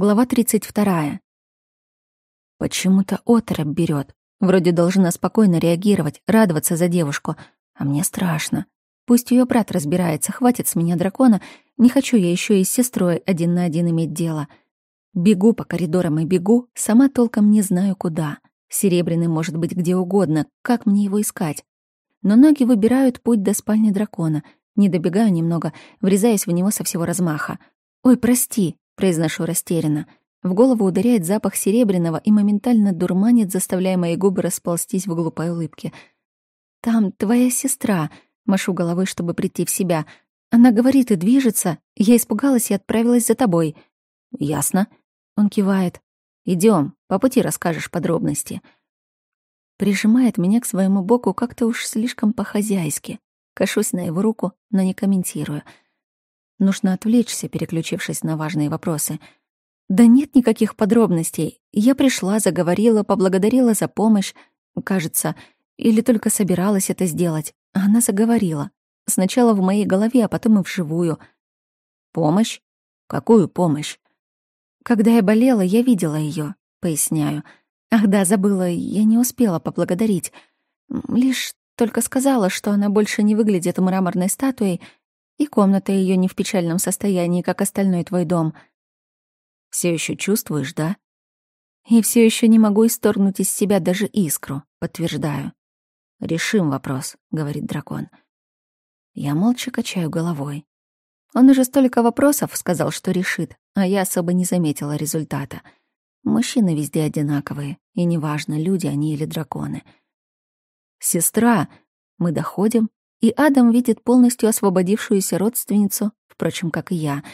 Глава 32. Почему-то оторопь берет. Вроде должна спокойно реагировать, радоваться за девушку. А мне страшно. Пусть ее брат разбирается, хватит с меня дракона. Не хочу я еще и с сестрой один на один иметь дело. Бегу по коридорам и бегу, сама толком не знаю куда. Серебряный может быть где угодно, как мне его искать? Но ноги выбирают путь до спальни дракона. Не добегаю немного, врезаясь в него со всего размаха. «Ой, прости», произношу растерянно. В голову ударяет запах серебряного и моментально дурманит, заставляя мои губы расползтись в глупой улыбке. «Там твоя сестра», — машу головой, чтобы прийти в себя. «Она говорит и движется. Я испугалась и отправилась за тобой». «Ясно», — он кивает. Идем, по пути расскажешь подробности». Прижимает меня к своему боку как-то уж слишком по-хозяйски. Кашусь на его руку, но не комментирую — Нужно отвлечься, переключившись на важные вопросы. Да нет никаких подробностей. Я пришла, заговорила, поблагодарила за помощь, кажется, или только собиралась это сделать. А она заговорила. Сначала в моей голове, а потом и вживую. Помощь? Какую помощь? Когда я болела, я видела ее, поясняю. Ах да, забыла, я не успела поблагодарить. Лишь только сказала, что она больше не выглядит мраморной статуей, и комната ее не в печальном состоянии, как остальной твой дом. Все еще чувствуешь, да? И все еще не могу исторгнуть из себя даже искру, подтверждаю. Решим вопрос, говорит дракон. Я молча качаю головой. Он уже столько вопросов сказал, что решит, а я особо не заметила результата. Мужчины везде одинаковые, и неважно, люди они или драконы. «Сестра!» Мы доходим, и Адам видит полностью освободившуюся родственницу, впрочем, как и я.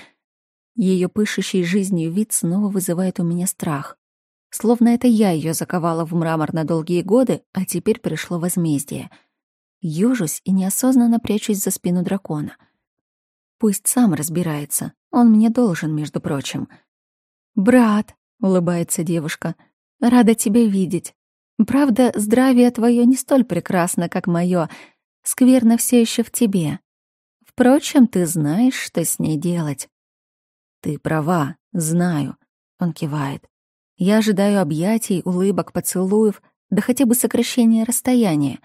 Ее пышущий жизнью вид снова вызывает у меня страх. Словно это я ее заковала в мрамор на долгие годы, а теперь пришло возмездие. Ёжусь и неосознанно прячусь за спину дракона. Пусть сам разбирается, он мне должен, между прочим. «Брат», — улыбается девушка, — «рада тебя видеть. Правда, здравие твое не столь прекрасно, как мое, — Скверно все еще в тебе. Впрочем, ты знаешь, что с ней делать. Ты права, знаю, он кивает. Я ожидаю объятий, улыбок, поцелуев, да хотя бы сокращения расстояния.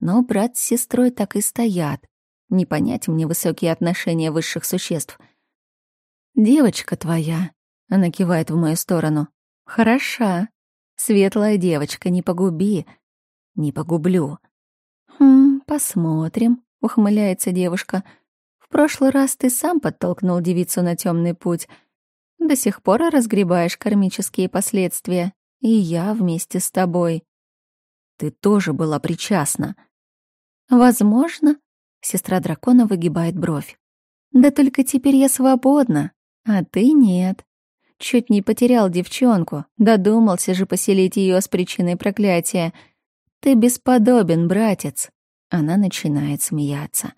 Но брат с сестрой так и стоят. Не понять мне высокие отношения высших существ. «Девочка твоя», — она кивает в мою сторону, — «хороша. Светлая девочка, не погуби». «Не погублю», «Хм, посмотрим», — ухмыляется девушка. «В прошлый раз ты сам подтолкнул девицу на темный путь. До сих пор разгребаешь кармические последствия. И я вместе с тобой». «Ты тоже была причастна». «Возможно», — сестра дракона выгибает бровь. «Да только теперь я свободна, а ты нет. Чуть не потерял девчонку, додумался же поселить ее с причиной проклятия». «Ты бесподобен, братец!» Она начинает смеяться.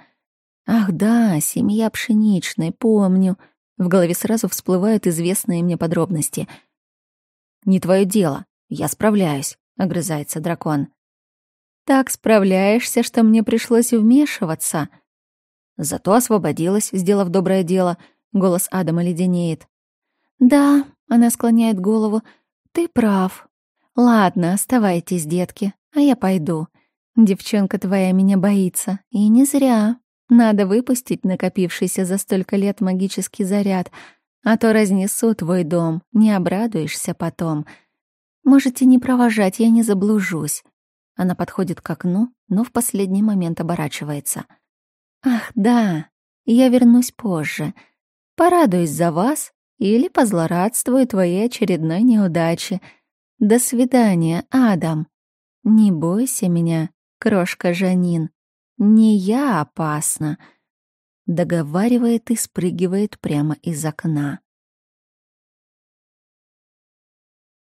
«Ах да, семья пшеничной, помню». В голове сразу всплывают известные мне подробности. «Не твое дело, я справляюсь», — огрызается дракон. «Так справляешься, что мне пришлось вмешиваться». Зато освободилась, сделав доброе дело. Голос Адама леденеет. «Да», — она склоняет голову, — «ты прав. Ладно, оставайтесь, детки, а я пойду. Девчонка твоя меня боится, и не зря. Надо выпустить накопившийся за столько лет магический заряд, а то разнесу твой дом, не обрадуешься потом. Можете не провожать, я не заблужусь. Она подходит к окну, но в последний момент оборачивается. Ах, да, я вернусь позже. Порадуюсь за вас или позлорадствую твоей очередной неудаче. До свидания, Адам. «Не бойся меня, крошка Жанин. Не я опасна», — договаривает и спрыгивает прямо из окна.